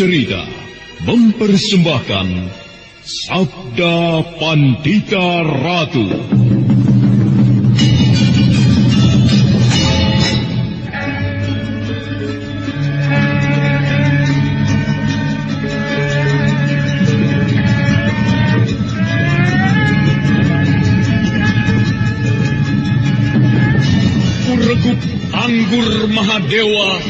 Cerita mempersembahkan Sabda Pandita Ratu. Anggur Mahadewa,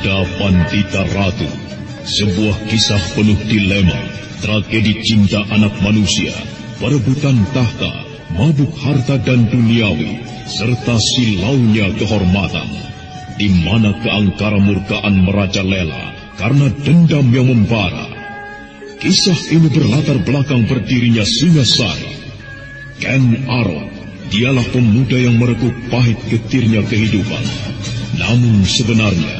Sabda Pandita Ratu, sebuah kisah penuh dilema, tragedi cinta anak manusia, perebutan tahta, mabuk harta dan duniawi, serta silaunya kehormatan, di mana keangkara murkaan merajalela karena dendam yang membara. Kisah ini berlatar belakang berdirinya Singasari. Ken Arok, dialah pemuda yang merekuk pahit getirnya kehidupan. Namun sebenarnya,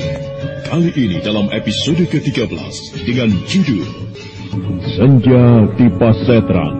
Kali ini dalam episode ke-13 dengan judul Senja di Pasetran.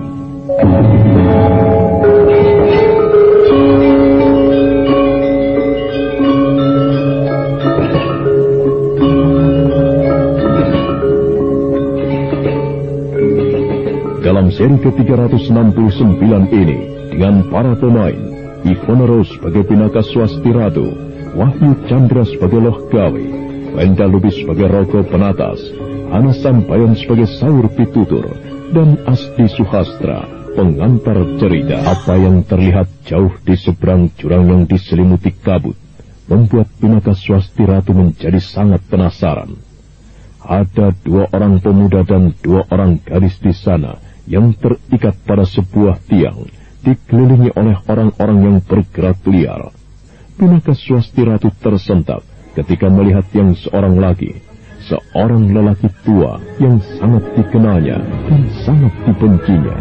Dalam seri ke-369 ini, dengan para pemain, Ivona Rose sebagai Pinaka Swasti Ratu, Wahyu Chandra sebagai Loh Gawe, Wenda Lubis sebagai Rogo Penatas, Ana Sampayan sebagai Saur Pitutur, dan Asti Suhastra, pengantar cerita. Apa yang terlihat jauh di seberang jurang yang diselimuti kabut, membuat Pinaka Swasti Ratu menjadi sangat penasaran. Ada dua orang pemuda dan dua orang gadis di sana yang terikat pada sebuah tiang, dikelilingi oleh orang-orang yang bergerak liar. Pinaka Swasti Ratu tersentak ketika melihat yang seorang lagi, seorang lelaki tua yang sangat dikenalnya dan sangat dibencinya.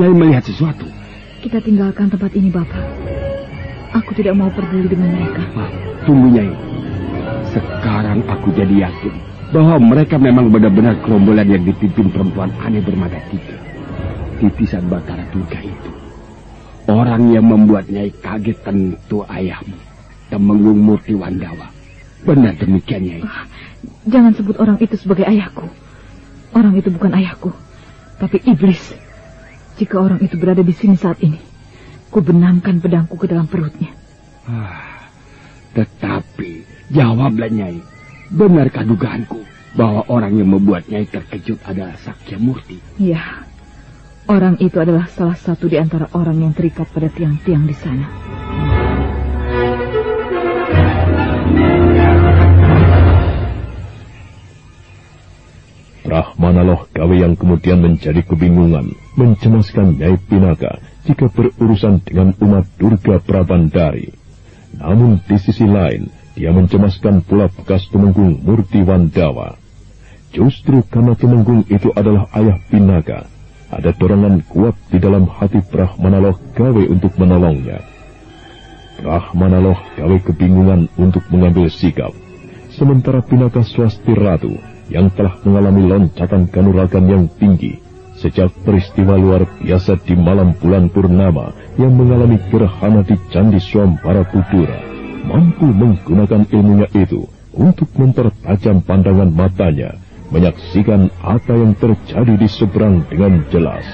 Nyai melihat sesuatu? Kita tinggalkan tempat ini, Bapak. Aku tidak mau peduli dengan mereka. Ah, tunggu, Nyai. Sekarang aku jadi yakin bahwa mereka memang benar-benar kerombolan yang dipimpin perempuan aneh bermata tiga. Titisan Batara Durga itu. Orang yang membuat Nyai kaget tentu ayahmu. Temenggung Murti Wandawa. Benar demikian, Nyai. Ah, jangan sebut orang itu sebagai ayahku. Orang itu bukan ayahku, tapi iblis. Jika orang itu berada di sini saat ini, ku benamkan pedangku ke dalam perutnya. Ah, tetapi jawablah Nyai, benarkah dugaanku bahwa orang yang membuat Nyai terkejut adalah Sakya Murti? Iya, orang itu adalah salah satu di antara orang yang terikat pada tiang-tiang di sana. Rahmanaloh gawe yang kemudian menjadi kebingungan, mencemaskan Nyai Pinaka jika berurusan dengan umat Durga Prabandari. Namun di sisi lain, dia mencemaskan pula bekas Tumenggung Murti Wandawa. Justru karena Tumenggung itu adalah ayah Pinaka, ada dorongan kuat di dalam hati Brahmanaloh gawe untuk menolongnya. Brahmanaloh gawe kebingungan untuk mengambil sikap, sementara Pinaka Swasti Ratu yang telah mengalami loncatan kanuragan yang tinggi sejak peristiwa luar biasa di malam bulan purnama yang mengalami gerhana di Candi Swampara Pudura, mampu menggunakan ilmunya itu untuk mempertajam pandangan matanya, menyaksikan apa yang terjadi di seberang dengan jelas.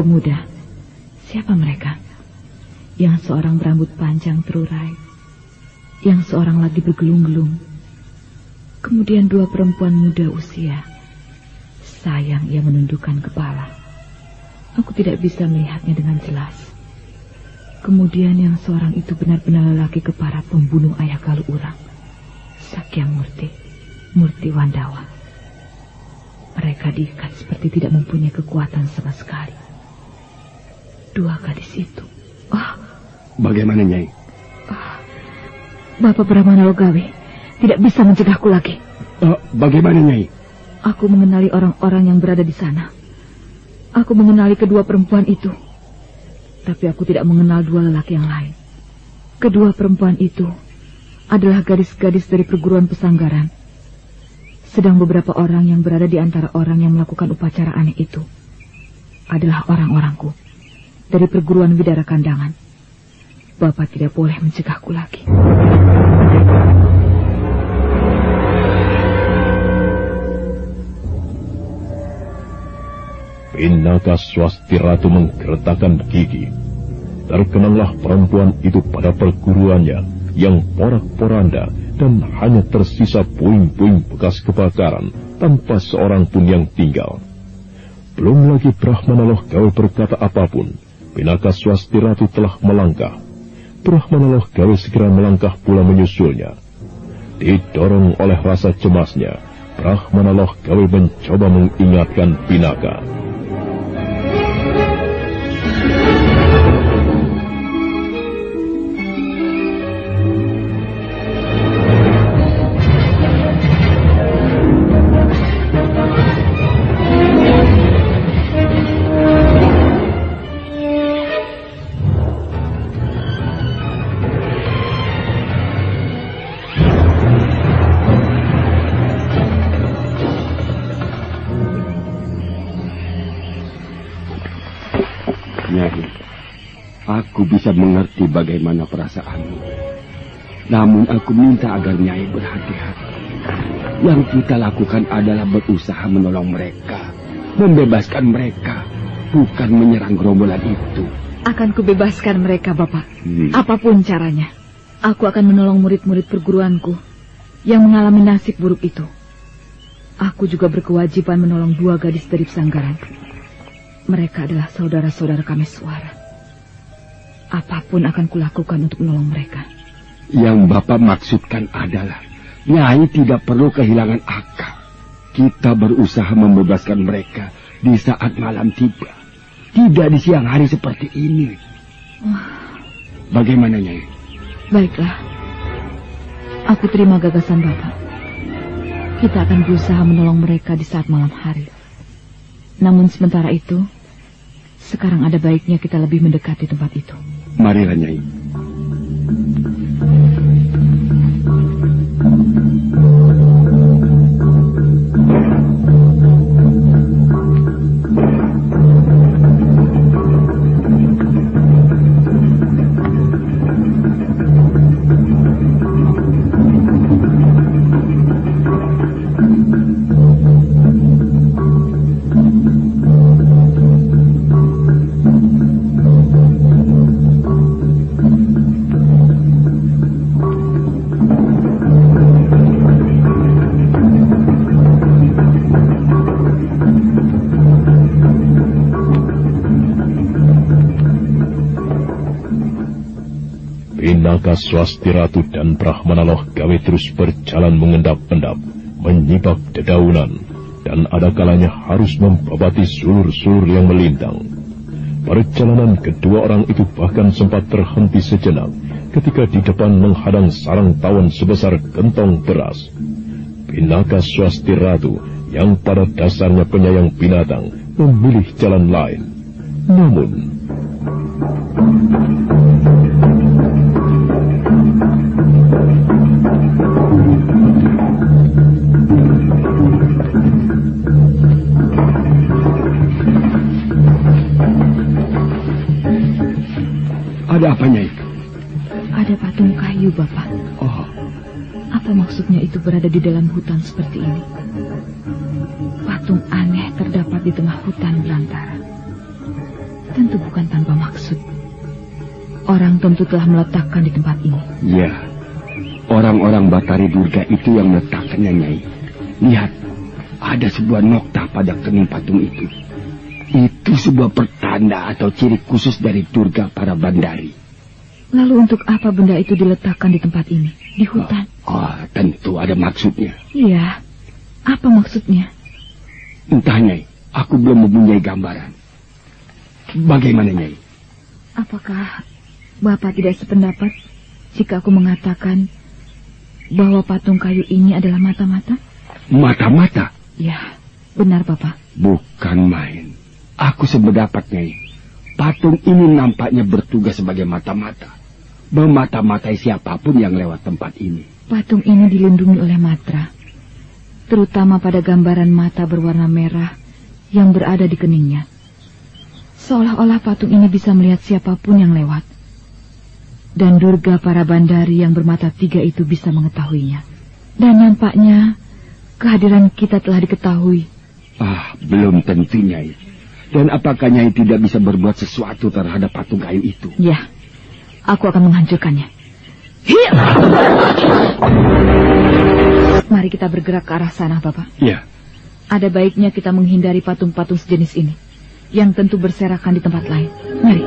Pemuda. Siapa mereka? Yang seorang berambut panjang terurai. Yang seorang lagi bergelung-gelung. Kemudian dua perempuan muda usia. Sayang ia menundukkan kepala. Aku tidak bisa melihatnya dengan jelas. Kemudian yang seorang itu benar-benar lelaki kepara pembunuh ayah galuh urang. Sakya Murti, Murti Wandawa. Mereka diikat seperti tidak mempunyai kekuatan sama sekali. Dua gadis itu. Ah, bagaimana Nyai? Ah, Bapak Brahmana Logawe tidak bisa mencegahku lagi. Uh, bagaimana Nyai? Aku mengenali orang-orang yang berada di sana. Aku mengenali kedua perempuan itu. Tapi aku tidak mengenal dua lelaki yang lain. Kedua perempuan itu adalah gadis-gadis dari perguruan pesanggaran sedang beberapa orang yang berada di antara orang yang melakukan upacara aneh itu adalah orang-orangku dari perguruan Widara Kandangan. Bapak tidak boleh mencegahku lagi. Pinaka swasti ratu menggertakkan gigi. Terkenanglah perempuan itu pada perguruannya yang porak-poranda dan hanya tersisa puing-puing bekas kebakaran tanpa seorang pun yang tinggal. Belum lagi Brahmanaloh Gawe berkata apa pun, Pinaka Swasti Ratu telah melangkah. Brahmanaloh Gawe segera melangkah pula menyusulnya. Didorong oleh rasa cemasnya, Brahmanaloh Gawe mencoba mengingatkan Pinaka. Mengerti bagaimana perasaanmu. Namun aku minta agar Nyai berhati-hati. Yang kita lakukan adalah berusaha menolong mereka. Membebaskan mereka. Bukan menyerang gerombolan itu. Akan kubebaskan mereka, Bapak. Hmm. Apa pun caranya. Aku akan menolong murid-murid perguruanku yang mengalami nasib buruk itu. Aku juga berkewajiban menolong dua gadis dari pesanggaran. Mereka adalah saudara-saudara kami suara. Apa pun akan kulakukan untuk menolong mereka. Yang Bapak maksudkan adalah Nyai tidak perlu kehilangan akal. Kita berusaha membebaskan mereka di saat malam tiba. Tidak di siang hari seperti ini. Oh. Bagaimana, Nyai? Baiklah. Aku terima gagasan Bapak. Kita akan berusaha menolong mereka di saat malam hari. Namun sementara itu, sekarang ada baiknya kita lebih mendekati tempat itu. mariranyai Nyai. Maka Swasti Ratu dan Brahmana Loh gawe terus berjalan mengendap-endap, menyibak dedaunan, dan ada kalanya harus membabati sulur-sulur yang melintang. Perjalanan kedua orang itu bahkan sempat terhenti sejenak ketika di depan menghadang sarang tawon sebesar gentong beras. Pinaka Swasti Ratu yang pada dasarnya penyayang binatang memilih jalan lain. Namun... Ada apanya itu? Ada patung kayu, Bapak. Oh. Apa maksudnya itu berada di dalam hutan seperti ini? Patung aneh terdapat di tengah hutan belantara. Tentu bukan tanpa maksud. Orang tentu telah meletakkan di tempat ini. Ya, orang-orang Batari Durga itu yang meletakkannya, Nyai. Lihat, ada sebuah nokta pada kening patung itu. Itu sebuah pertanda atau ciri khusus dari Durga para bandari. Lalu untuk apa benda itu diletakkan di tempat ini, di hutan? Oh, oh tentu ada maksudnya. Iya, apa maksudnya? Entah, Nyai. Aku belum mempunyai gambaran. Bagaimana, Nyai? Apakah Bapak tidak sependapat jika aku mengatakan bahwa patung kayu ini adalah mata-mata? Mata-mata? Ya, benar, Bapak. Bukan main. Aku sependapat, Nyai. Patung ini nampaknya bertugas sebagai mata-mata. Memata-matai siapa pun yang lewat tempat ini. Patung ini dilindungi oleh matra. Terutama pada gambaran mata berwarna merah yang berada di keningnya. Seolah-olah patung ini bisa melihat siapa pun yang lewat. Dan Durga para bandari yang bermata tiga itu bisa mengetahuinya. Dan nampaknya kehadiran kita telah diketahui. Ah, belum tentunya. Dan apakah Nyai tidak bisa berbuat sesuatu terhadap patung kayu itu? Ya, aku akan menghancurkannya. Hiya! Mari kita bergerak ke arah sana, Bapak. Ya. Ada baiknya kita menghindari patung-patung sejenis ini, yang tentu berserakan di tempat lain. Mari.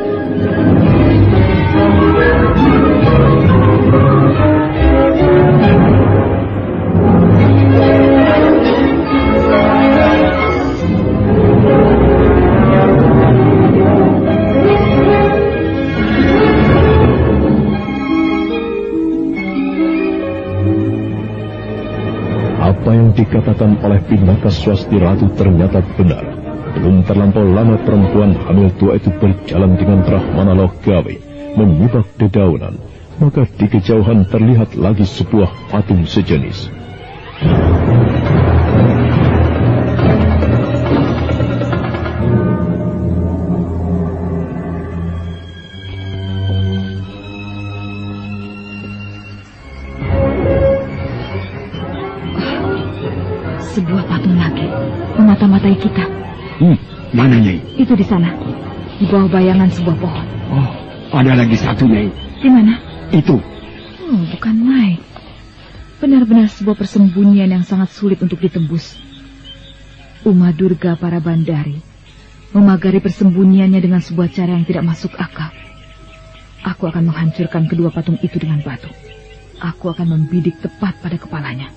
Dikatakan oleh Pinaka Swasti Ratu ternyata benar. Belum terlampau lama perempuan hamil tua itu berjalan dengan Brahmana Logawi, menyibak dedaunan, maka di kejauhan terlihat lagi sebuah patung sejenis. memata-matai kita. Hmm, mana Nyai? Itu di sana, di bawah bayangan sebuah pohon. Ada lagi satu Nyai. Di mana? Itu. Oh, bukan main. Benar-benar sebuah persembunyian yang sangat sulit untuk ditembus. Uma Durga para bandari memagari persembunyiannya dengan sebuah cara yang tidak masuk akal. Aku akan menghancurkan kedua patung itu dengan batu. Aku akan membidik tepat pada kepalanya.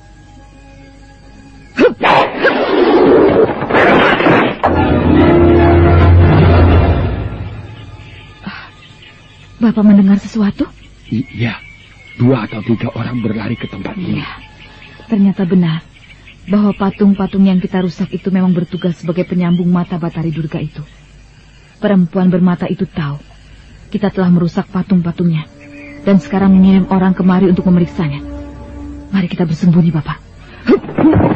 Ah, Bapak mendengar sesuatu? Iya, dua atau tiga orang berlari ke tempat ini. Iya, ternyata benar bahwa patung-patung yang kita rusak itu memang bertugas sebagai penyambung mata Batari Durga itu. Perempuan bermata itu tahu kita telah merusak patung-patungnya dan sekarang mengirim orang kemari untuk memeriksanya. Mari kita bersembunyi, Bapak. bagian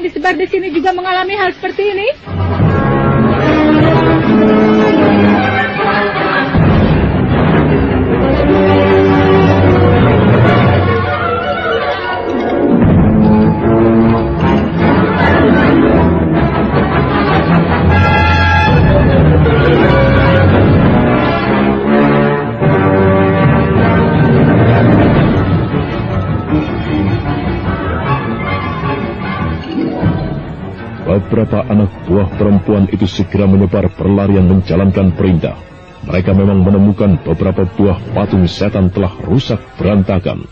yang disebar di sini juga mengalami hal seperti ini? Perempuan itu segera menyebar perlarian menjalankan perintah. Mereka memang menemukan beberapa buah patung setan telah rusak berantakan.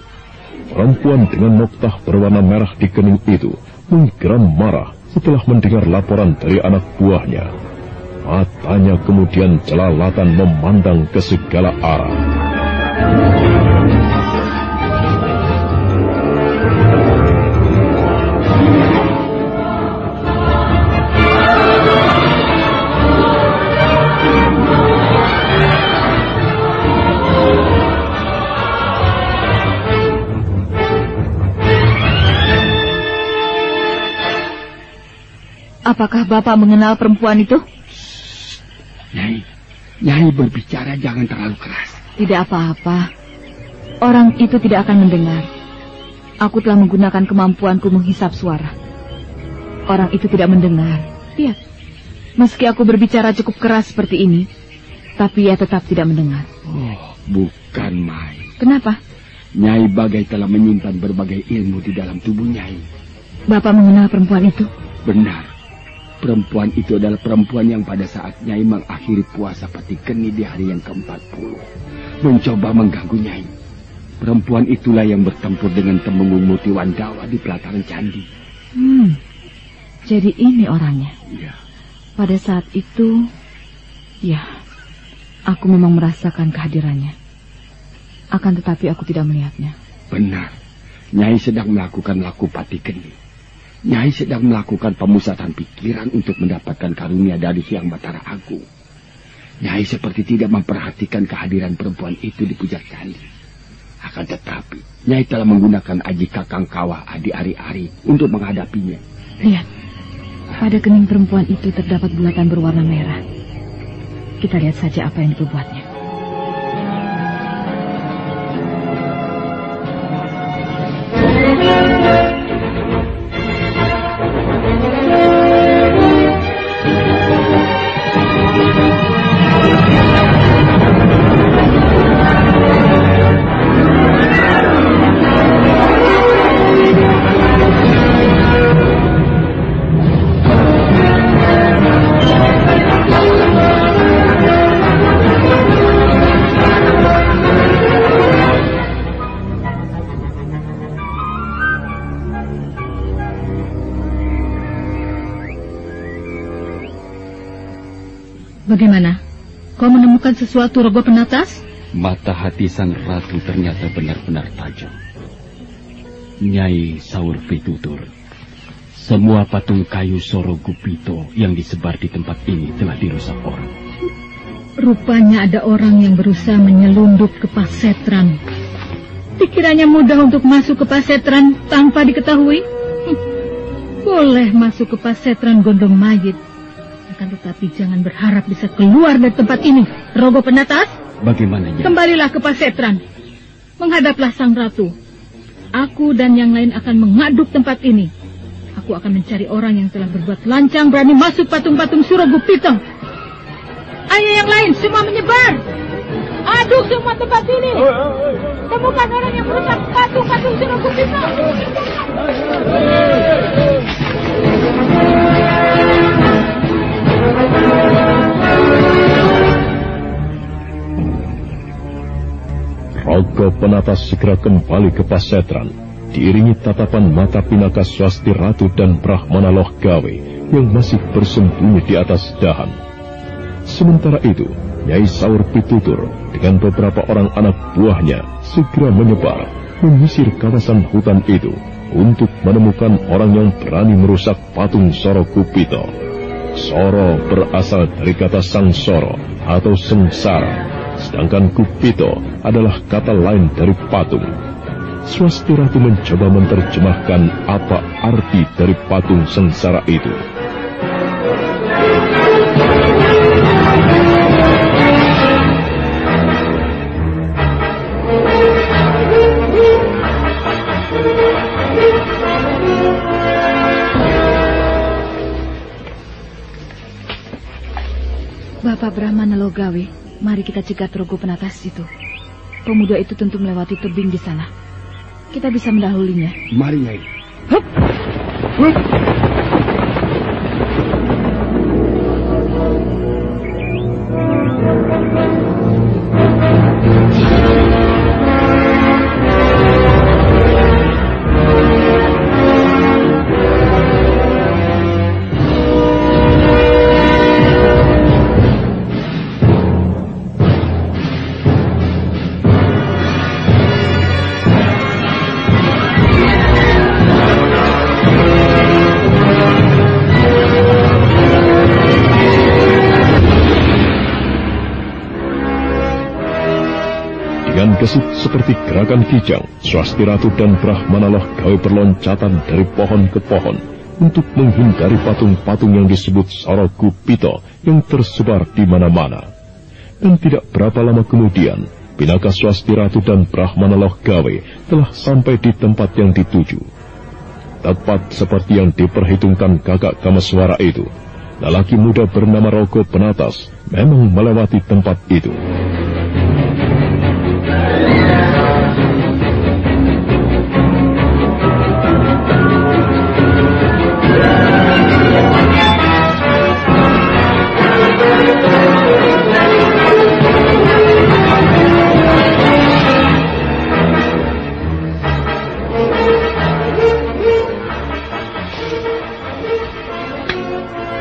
Perempuan dengan noktah berwarna merah di kening itu menggeram marah setelah mendengar laporan dari anak buahnya. Matanya kemudian jelalatan memandang ke segala arah. Apakah Bapak mengenal perempuan itu? Nyai, Nyai berbicara jangan terlalu keras. Tidak apa-apa. Orang itu tidak akan mendengar. Aku telah menggunakan kemampuanku menghisap suara. Orang itu tidak mendengar. Lihat. Meski aku berbicara cukup keras seperti ini, tapi ia tetap tidak mendengar. Oh, bukan Mai. Kenapa? Nyai Bagai telah menyimpan berbagai ilmu di dalam tubuh Nyai. Bapak mengenal perempuan itu? Benar. Perempuan itu adalah perempuan yang pada saat Nyai mengakhiri puasa peti keni di hari yang ke-40. Mencoba mengganggu Nyai. Perempuan itulah yang bertempur dengan Temenggung Muti Wandawa di pelataran candi. Hmm, jadi ini orangnya. Iya. Pada saat itu, ya, aku memang merasakan kehadirannya. Akan tetapi aku tidak melihatnya. Benar. Nyai sedang melakukan laku pati keni. Nyai sedang melakukan pemusatan pikiran untuk mendapatkan karunia dari Hyang Batara Agung. Nyai seperti tidak memperhatikan kehadiran perempuan itu di puncak candi. Akan tetapi, Nyai telah menggunakan aji kakang kawah Adi Ari-Ari untuk menghadapinya. Lihat, pada kening perempuan itu terdapat bulatan berwarna merah. Kita lihat saja apa yang diperbuatnya. Bagaimana? Kau menemukan sesuatu rogo penatas? Mata hati sang ratu ternyata benar-benar tajam. Nyai Saur Fitutur, semua patung kayu Soro Gupito yang disebar di tempat ini telah dirusak orang. Rupanya ada orang yang berusaha menyelundup ke pasetran. Pikirannya mudah untuk masuk ke pasetran tanpa diketahui. Boleh masuk ke pasetran gondong mayit akan tetapi jangan berharap bisa keluar dari tempat ini. Rogo Penatas. Bagaimana? Kembalilah ke Pasetran. Menghadaplah sang ratu. Aku dan yang lain akan mengaduk tempat ini. Aku akan mencari orang yang telah berbuat lancang berani masuk patung-patung Surogupito. Ayo yang lain, semua menyebar. Aduk semua tempat ini. Temukan orang yang merusak patung-patung Surogupito. Rogo penatas segera kembali ke Pasetran, diiringi tatapan mata Pinaka Swasti Ratu dan Brahmana Loh Gawe yang masih bersembunyi di atas dahan. Sementara itu, Nyai Saur Pitutur dengan beberapa orang anak buahnya segera menyebar menyisir kawasan hutan itu untuk menemukan orang yang berani merusak patung Soro Kupito. Soro berasal dari kata Sang Soro atau Sengsara sedangkan Kupito adalah kata lain dari patung. Swasti Ratu mencoba menerjemahkan apa arti dari patung sengsara itu. Bapak Brahmana Logawe, Mari kita cegat rogo penatas itu. Pemuda itu tentu melewati tebing di sana. Kita bisa mendahulunya. Mari, Nyai. Hup. Hup. Gesit seperti gerakan kijang, Swasti Ratu dan Brahmana Loh gawe berloncatan dari pohon ke pohon untuk menghindari patung-patung yang disebut Sorogu Pito yang tersebar di mana-mana. Dan tidak berapa lama kemudian, Pinaka Swasti Ratu dan Brahmana Loh gawe telah sampai di tempat yang dituju. Tepat seperti yang diperhitungkan kakak Kamaswara itu, lelaki muda bernama Rogo Penatas memang melewati tempat itu.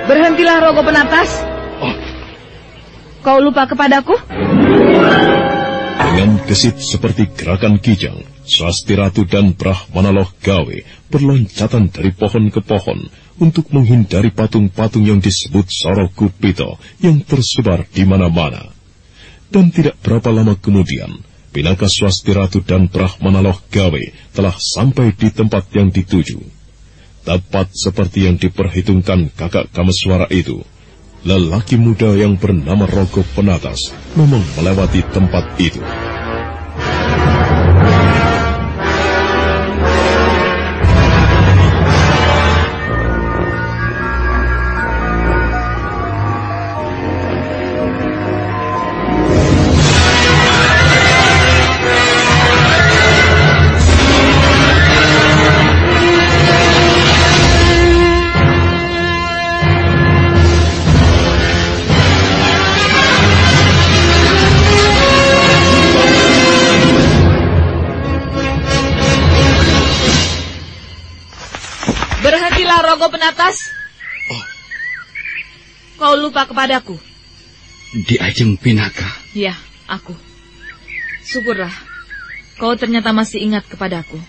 Berhentilah rogo penatas. Oh. Kau lupa kepadaku? Dengan gesit seperti gerakan kijang, Swasti Ratu dan Brahmana Loh Gawe berloncatan dari pohon ke pohon untuk menghindari patung-patung yang disebut Soro Kupito yang tersebar di mana-mana. Dan tidak berapa lama kemudian, Pinaka Swasti Ratu dan Brahmana Loh Gawe telah sampai di tempat yang dituju. Tepat seperti yang diperhitungkan kakak Kameswara itu, lelaki muda yang bernama Rogo Penatas memang melewati tempat itu. Kau lupa kepadaku? Di Ajeng Pinaka? Ya, aku. Syukurlah, kau ternyata masih ingat kepadaku.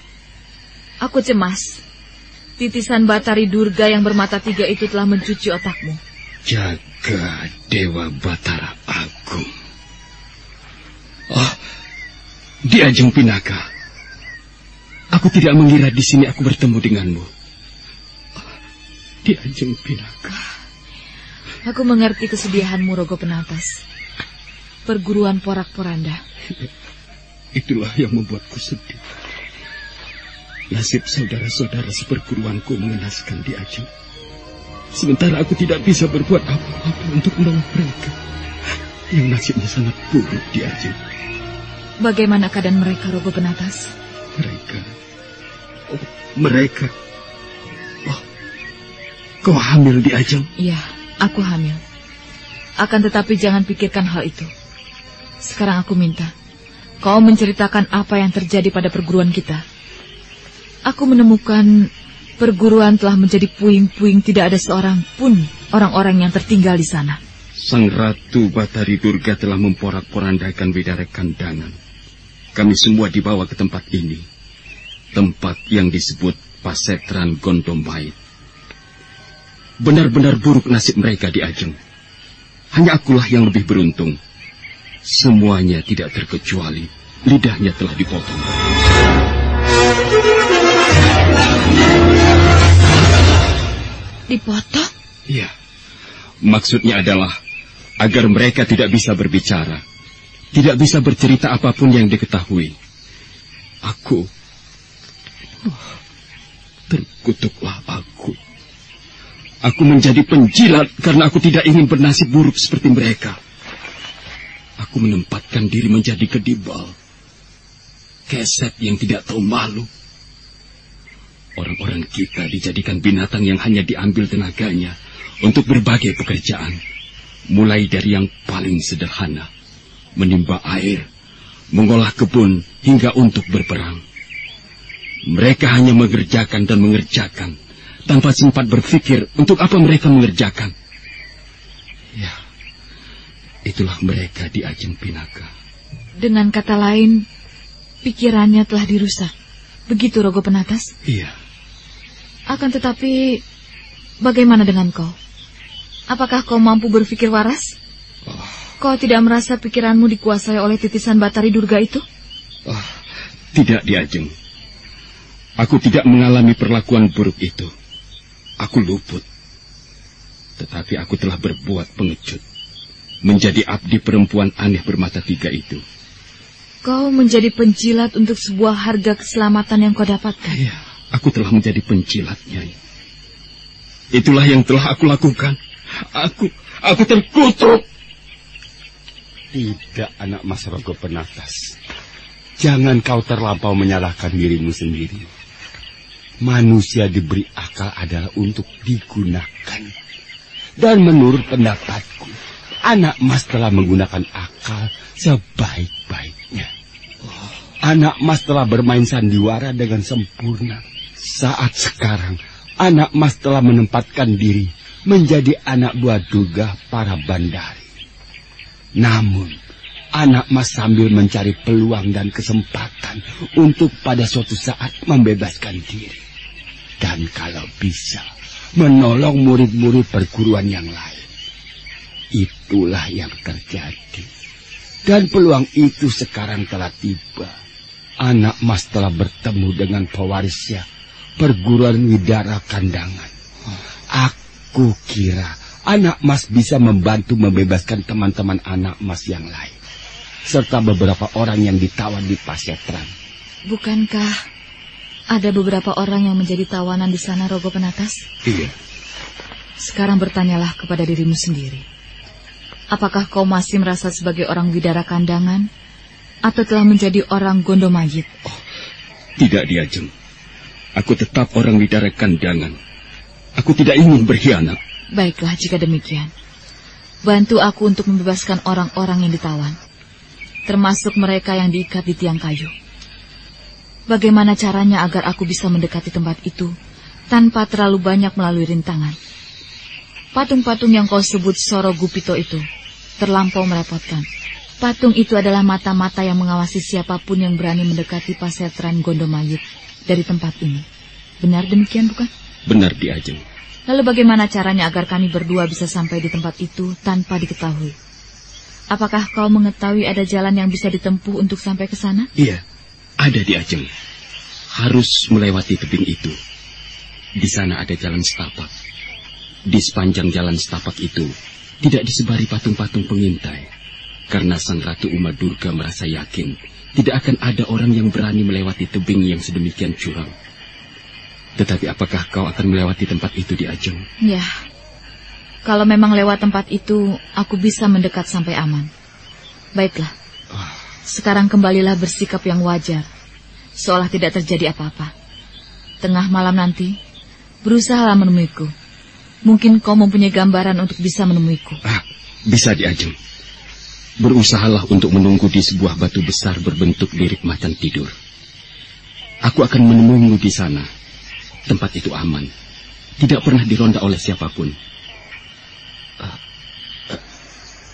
Aku cemas. Titisan Batari Durga yang bermata tiga itu telah mencuci otakmu. Jaga Dewa Batara Agung. Oh, di Ajeng Pinaka. Aku tidak mengira di sini aku bertemu denganmu. Oh, di Ajeng Pinaka. Aku mengerti kesedihanmu, Rogo Penatas. Perguruan porak-poranda. Itulah yang membuatku sedih. Nasib saudara-saudara seperguruanku mengenaskan di Ajeng. Sementara aku tidak bisa berbuat apa-apa untuk menolong mereka. Yang nasibnya sangat buruk di Ajeng. Bagaimana keadaan mereka, Rogo Penatas? Mereka. Oh, mereka. Oh, kau hamil di Ajeng? Iya, aku hamil. Akan tetapi jangan pikirkan hal itu. Sekarang aku minta, kau menceritakan apa yang terjadi pada perguruan kita. Aku menemukan perguruan telah menjadi puing-puing tidak ada seorang pun orang-orang yang tertinggal di sana. Sang Ratu Batari Durga telah memporak-porandakan bidara kandangan. Kami semua dibawa ke tempat ini. Tempat yang disebut Pasetran Gondomait. Benar-benar buruk nasib mereka di Ajeng. Hanya akulah yang lebih beruntung. Semuanya tidak terkecuali. Lidahnya telah dipotong. Dipotong? Iya. Maksudnya adalah agar mereka tidak bisa berbicara. Tidak bisa bercerita apa pun yang diketahui. Aku. Terkutuklah aku. Aku menjadi penjilat karena aku tidak ingin bernasib buruk seperti mereka. Aku menempatkan diri menjadi kedibal. Keset yang tidak tahu malu. Orang-orang kita dijadikan binatang yang hanya diambil tenaganya untuk berbagai pekerjaan. Mulai dari yang paling sederhana, menimba air, mengolah kebun, hingga untuk berperang. Mereka hanya mengerjakan dan mengerjakan, tanpa sempat berpikir untuk apa mereka mengerjakan. Ya, itulah mereka di Ajeng Pinaka. Dengan kata lain, pikirannya telah dirusak. Begitu, Rogo Penatas? Iya. Akan tetapi, bagaimana dengan kau? Apakah kau mampu berpikir waras? Oh, Kau tidak merasa pikiranmu dikuasai oleh titisan Batari Durga itu? oh, tidak di Ajeng. Aku tidak mengalami perlakuan buruk itu. Aku luput. Tetapi aku telah berbuat pengecut. Menjadi abdi perempuan aneh bermata tiga itu. Kau menjadi penjilat untuk sebuah harga keselamatan yang kau dapatkan. Iya, aku telah menjadi pencilatnya. Itulah yang telah aku lakukan. Aku, aku terkutuk. Tidak, anak Mas Rogo Penatas. Jangan kau terlampau menyalahkan dirimu sendiri. Manusia diberi akal adalah untuk digunakan. Dan menurut pendapatku, anak Mas telah menggunakan akal sebaik-baiknya. Anak Mas telah bermain sandiwara dengan sempurna. Saat sekarang, anak Mas telah menempatkan diri menjadi anak buah duga para bandari. Namun, anak Mas sambil mencari peluang dan kesempatan untuk pada suatu saat membebaskan diri. Dan kalau bisa, menolong murid-murid perguruan yang lain. Itulah yang terjadi. Dan peluang itu sekarang telah tiba. Anak Mas telah bertemu dengan pewarisnya, perguruan Widara Kandangan. Aku kira anak Mas bisa membantu membebaskan teman-teman anak Mas yang lain. Serta beberapa orang yang ditawan di Pasetran. Bukankah ada beberapa orang yang menjadi tawanan di sana, Rogo Penatas? Iya. Sekarang bertanyalah kepada dirimu sendiri. Apakah kau masih merasa sebagai orang widara kandangan? Atau telah menjadi orang gondomayit? Tidak diajeng. Aku tetap orang widara kandangan. Aku tidak ingin berkhianat. Baiklah jika demikian. Bantu aku untuk membebaskan orang-orang yang ditawan. Termasuk mereka yang diikat di tiang kayu. Bagaimana caranya agar aku bisa mendekati tempat itu tanpa terlalu banyak melalui rintangan? Patung-patung yang kau sebut Soro Gupito itu, terlampau merepotkan. Patung itu adalah mata-mata yang mengawasi siapa pun yang berani mendekati pasetran Gondomayit dari tempat ini. Benar demikian bukan? Benar Di Ajeng. Lalu bagaimana caranya agar kami berdua bisa sampai di tempat itu tanpa diketahui? Apakah kau mengetahui ada jalan yang bisa ditempuh untuk sampai ke sana? Iya, ada Di Ajeng. Harus melewati tebing itu. Di sana ada jalan setapak. Di sepanjang jalan setapak itu tidak disebari patung-patung pengintai. Karena Sang Ratu Uma Durga merasa yakin tidak akan ada orang yang berani melewati tebing yang sedemikian curam. Tetapi apakah kau akan melewati tempat itu di Ajeng? Ya, kalau memang lewat tempat itu, aku bisa mendekat sampai aman. Baiklah, sekarang kembalilah bersikap yang wajar, seolah tidak terjadi apa-apa. Tengah malam nanti, berusaha menemuiku. Mungkin kau mempunyai gambaran untuk bisa menemuiku. Ah, bisa di Ajeng. Berusahalah untuk menunggu di sebuah batu besar berbentuk lirik macan tidur. Aku akan menemuimu di sana. Tempat itu aman. Tidak pernah dironda oleh siapa pun. Uh, uh,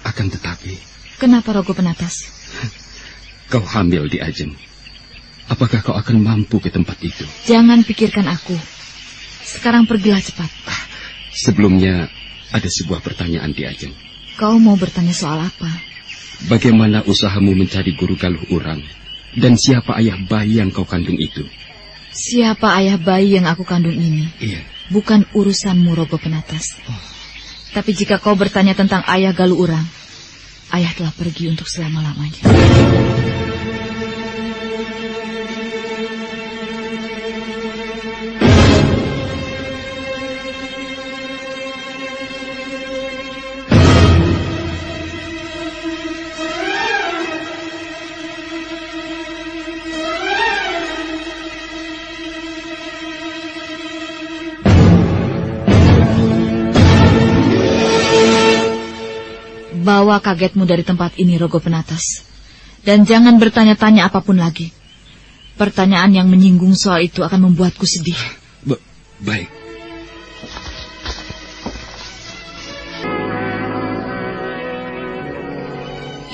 akan tetapi... Kenapa Rogo Penatas? Kau hamil di Ajeng. Apakah kau akan mampu ke tempat itu? Jangan pikirkan aku. Sekarang pergilah cepat. Ah, sebelumnya, ada sebuah pertanyaan di Ajeng. Kau mau bertanya soal apa? Bagaimana usahamu mencari guru galuh orang? Dan siapa ayah bayi yang kau kandung itu? Siapa ayah bayi yang aku kandung ini? Iya. Bukan urusanmu, Rogo Penatas. Oh. Tapi jika kau bertanya tentang ayah galuh orang, ayah telah pergi untuk selama-lamanya. Bawa kagetmu dari tempat ini, Rogo Penatas. Dan jangan bertanya-tanya apa pun lagi. Pertanyaan yang menyinggung soal itu akan membuatku sedih. Ba baik.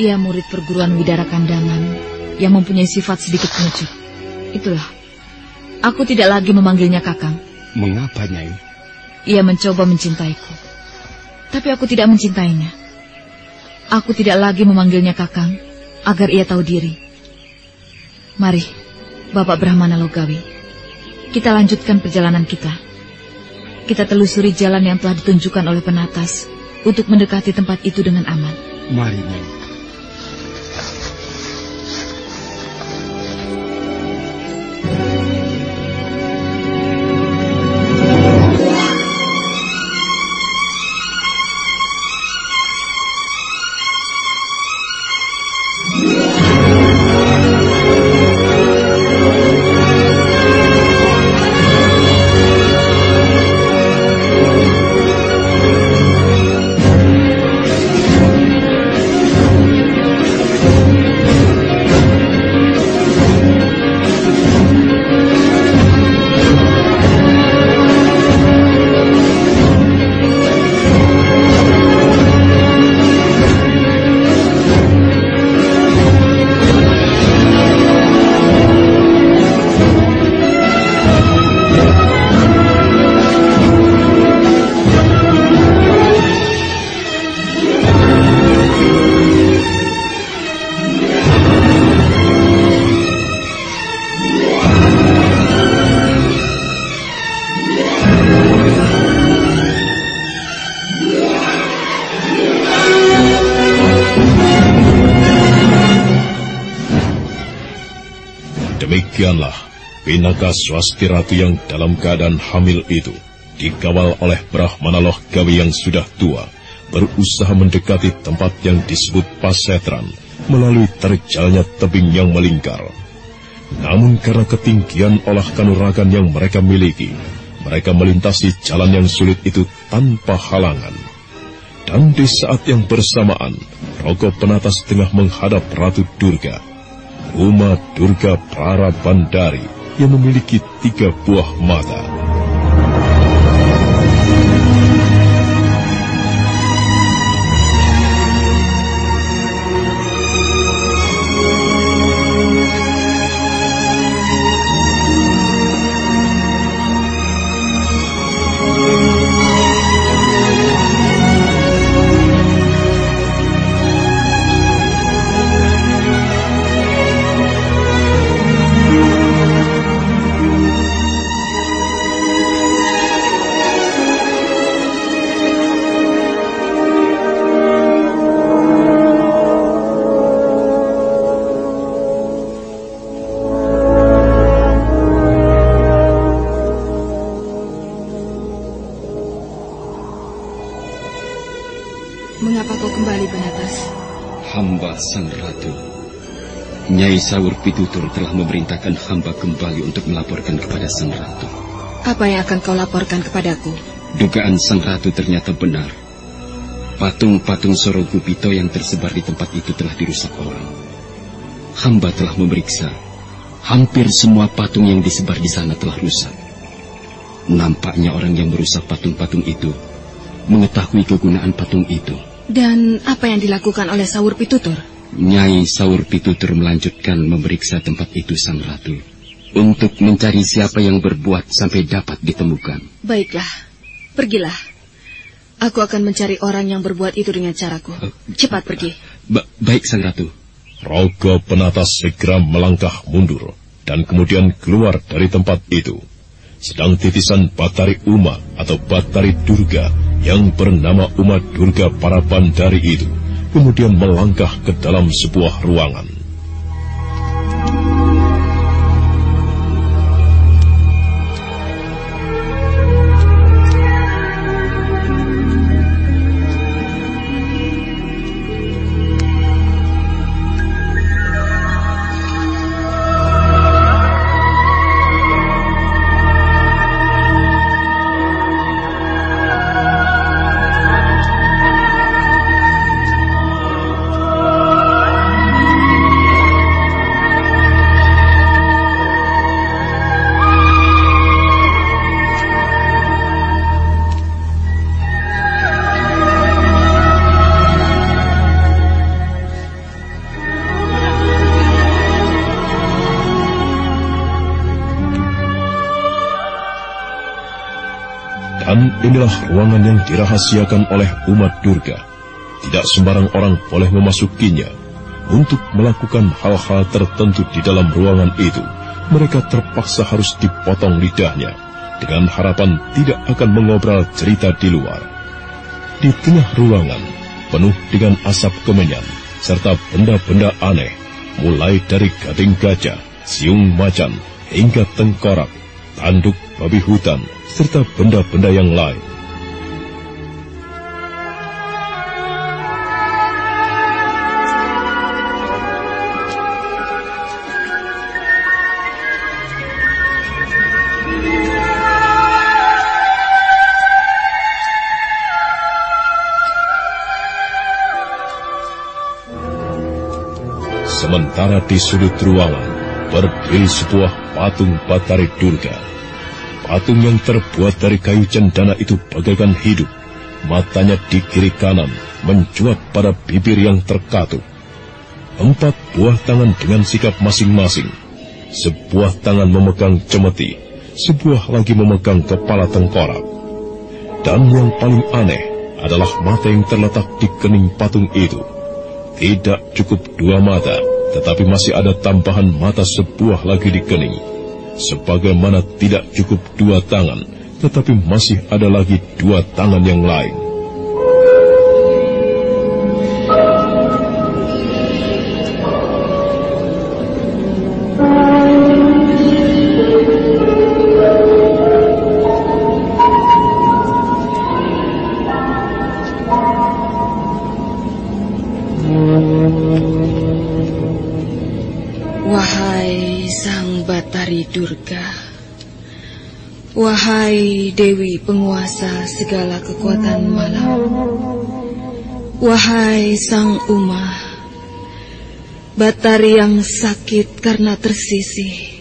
Ia murid perguruan Widara Kandangan yang mempunyai sifat sedikit pengecut. Itulah. Aku tidak lagi memanggilnya Kakang. Mengapa, Nyai? Ia mencoba mencintaiku. Tapi aku tidak mencintainya. Aku tidak lagi memanggilnya Kakang, agar ia tahu diri. Mari, Bapak Brahmana Logawi, kita lanjutkan perjalanan kita. Kita telusuri jalan yang telah ditunjukkan oleh penatas untuk mendekati tempat itu dengan aman. Mari, Nyai. Pinaka Swasti Ratu yang dalam keadaan hamil itu dikawal oleh Brahmana Loh Gawi yang sudah tua berusaha mendekati tempat yang disebut Pasetran melalui terjalnya tebing yang melingkar. Namun karena ketinggian olah kanuragan yang mereka miliki, mereka melintasi jalan yang sulit itu tanpa halangan. Dan di saat yang bersamaan, Rogo Penatas tengah menghadap Ratu Durga Uma Durga Prara Bandari yang memiliki tiga buah mata. Sawur Pitutur telah memerintahkan hamba kembali untuk melaporkan kepada Sang Ratu. Apa yang akan kau laporkan kepadaku? Dugaan Sang Ratu ternyata benar. Patung-patung Soro Gupito yang tersebar di tempat itu telah dirusak orang. Hamba telah memeriksa. Hampir semua patung yang disebar di sana telah rusak. Nampaknya orang yang merusak patung-patung itu mengetahui kegunaan patung itu. Dan apa yang dilakukan oleh Sawur Pitutur? Nyai Saur Pitutur melanjutkan memeriksa tempat itu Sang Ratu untuk mencari siapa yang berbuat sampai dapat ditemukan. Baiklah, pergilah. Aku akan mencari orang yang berbuat itu dengan caraku. Cepat pergi. Ba baik Sang Ratu. Rogo penatas segera melangkah mundur dan kemudian keluar dari tempat itu. Sedang titisan Batari Uma atau Batari Durga yang bernama Uma Durga para Bandari itu kemudian melangkah ke dalam sebuah ruangan. Inilah ruangan yang dirahasiakan oleh umat Durga. Tidak sembarang orang boleh memasukinya. Untuk melakukan hal-hal tertentu di dalam ruangan itu, mereka terpaksa harus dipotong lidahnya dengan harapan tidak akan mengobrol cerita di luar. Di tengah ruangan, penuh dengan asap kemenyan, serta benda-benda aneh, mulai dari gading gajah, siung macan, hingga tengkorak, tanduk babi hutan, serta benda-benda yang lain. Sementara di sudut ruangan berdiri sebuah patung Batari Durga. Patung yang terbuat dari kayu cendana itu bagaikan hidup. Matanya di kiri kanan mencuat pada bibir yang terkatup. Empat buah tangan dengan sikap masing-masing. Sebuah tangan memegang cemeti, sebuah lagi memegang kepala tengkorak. Dan yang paling aneh adalah mata yang terletak di kening patung itu. Tidak cukup dua mata, tetapi masih ada tambahan mata sebuah lagi di kening. Sebagaimana tidak cukup dua tangan, tetapi masih ada lagi dua tangan yang lain. Wahai Dewi penguasa segala kekuatan malam, wahai Sang Uma, Batari yang sakit karena tersisih,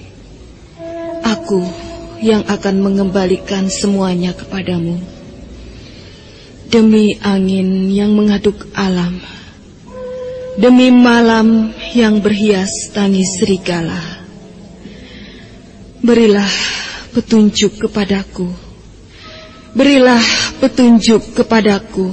aku yang akan mengembalikan semuanya kepadamu. Demi angin yang mengaduk alam, demi malam yang berhias tangis serigala. Berilah petunjuk kepadaku. Berilah petunjuk kepadaku.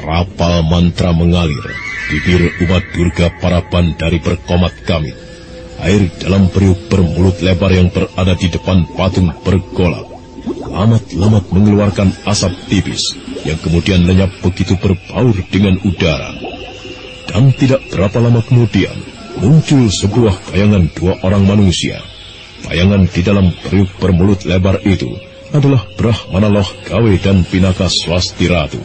Rapal mantra mengalir, bibir umat Durga Paraban dari berkomat kamit. Air dalam periuk bermulut lebar yang berada di depan patung bergolak. Lamat-lamat mengeluarkan asap tipis yang kemudian lenyap begitu berbaur dengan udara. Dan tidak berapa lama kemudian, muncul sebuah bayangan dua orang manusia. Bayangan di dalam periuk bermulut lebar itu adalah Brahmana Loh Gawe dan Pinaka Swasti Ratu.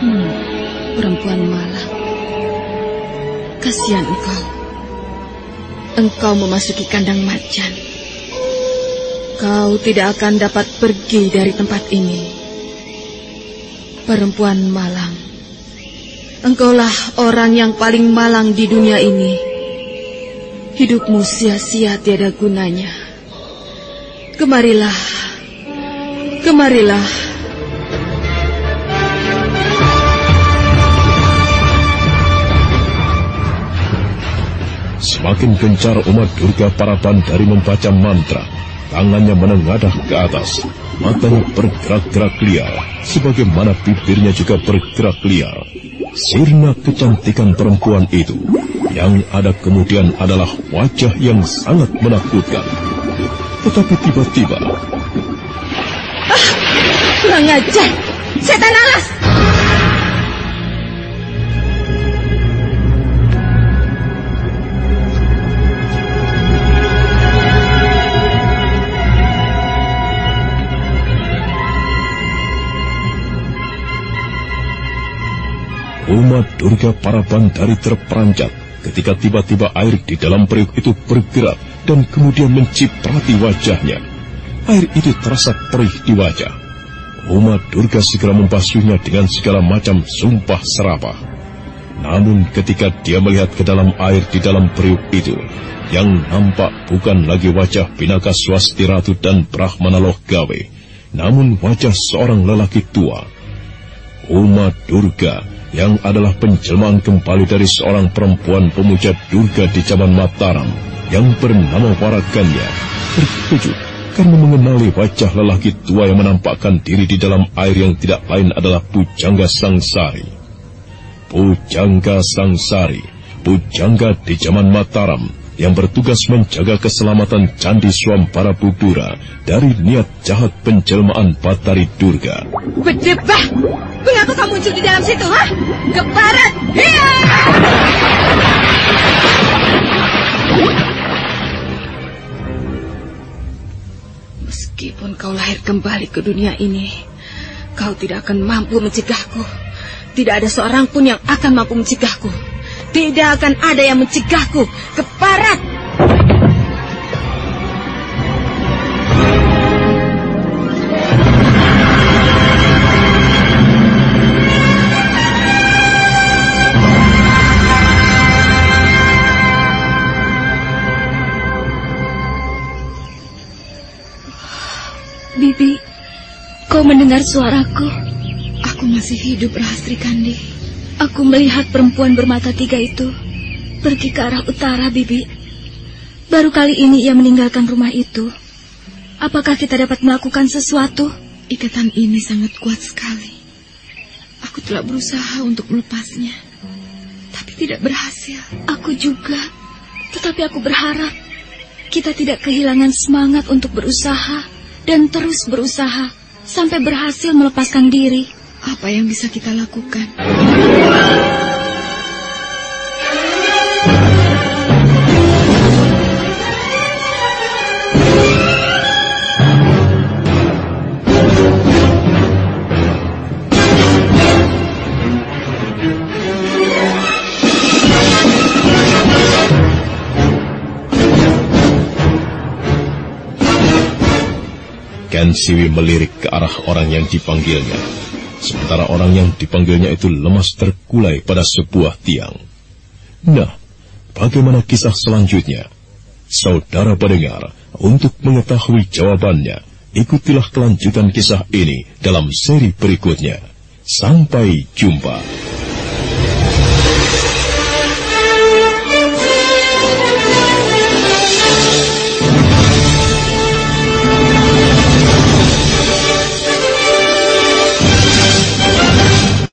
Hmm, perempuan malah. Kasihan engkau. Engkau memasuki kandang macan. Kau tidak akan dapat pergi dari tempat ini. Perempuan malang, engkaulah orang yang paling malang di dunia ini. Hidupmu sia-sia tiada gunanya. Kemarilah, kemarilah. Semakin gencar umat Durga Parapan dari membaca mantra. Tangannya menengadah ke atas. Matanya bergerak-gerak liar. Sebagaimana bibirnya juga bergerak liar. Sirna kecantikan perempuan itu. Yang ada kemudian adalah wajah yang sangat menakutkan. Tetapi tiba-tiba... Ah, kurang ajar! Setan alas! Umat Durga para bandari terperanjat ketika tiba-tiba air di dalam periuk itu bergerak dan kemudian menciprati wajahnya. Air itu terasa perih di wajah. Umat Durga segera membasuhnya dengan segala macam sumpah serapah. Namun ketika dia melihat ke dalam air di dalam periuk itu, yang nampak bukan lagi wajah Pinaka Swasti Ratu dan Brahmana Gawe, namun wajah seorang lelaki tua. Umat Durga yang adalah penjelmaan kembali dari seorang perempuan pemuja Durga di zaman Mataram yang bernama Waraganya terkejut karena mengenali wajah lelaki tua yang menampakkan diri di dalam air yang tidak lain adalah Pujangga Sangsari. Pujangga Sangsari, Pujangga di zaman Mataram yang bertugas menjaga keselamatan Candi Swampara Budura dari niat jahat penjelmaan Batari Durga. Berdebah! Mengapa kau muncul di dalam situ, ha? Ke barat! Hiya! Meskipun kau lahir kembali ke dunia ini, kau tidak akan mampu mencegahku. Tidak ada seorang pun yang akan mampu mencegahku. Tidak akan ada yang mencegahku ke barat. Bibi, kau mendengar suaraku? Aku masih hidup, Rahastri Kandi. Aku melihat perempuan bermata tiga itu pergi ke arah utara, Bibi. Baru kali ini ia meninggalkan rumah itu. Apakah kita dapat melakukan sesuatu? Ikatan ini sangat kuat sekali. Aku telah berusaha untuk melepasnya, tapi tidak berhasil. Aku juga, tetapi aku berharap kita tidak kehilangan semangat untuk berusaha dan terus berusaha sampai berhasil melepaskan diri. Apa yang bisa kita lakukan? Ken Siwi melirik ke arah orang yang dipanggilnya. Sementara orang yang dipanggilnya itu lemas terkulai pada sebuah tiang. Nah, bagaimana kisah selanjutnya? Saudara pendengar, untuk mengetahui jawabannya, ikutilah kelanjutan kisah ini dalam seri berikutnya. Sampai jumpa.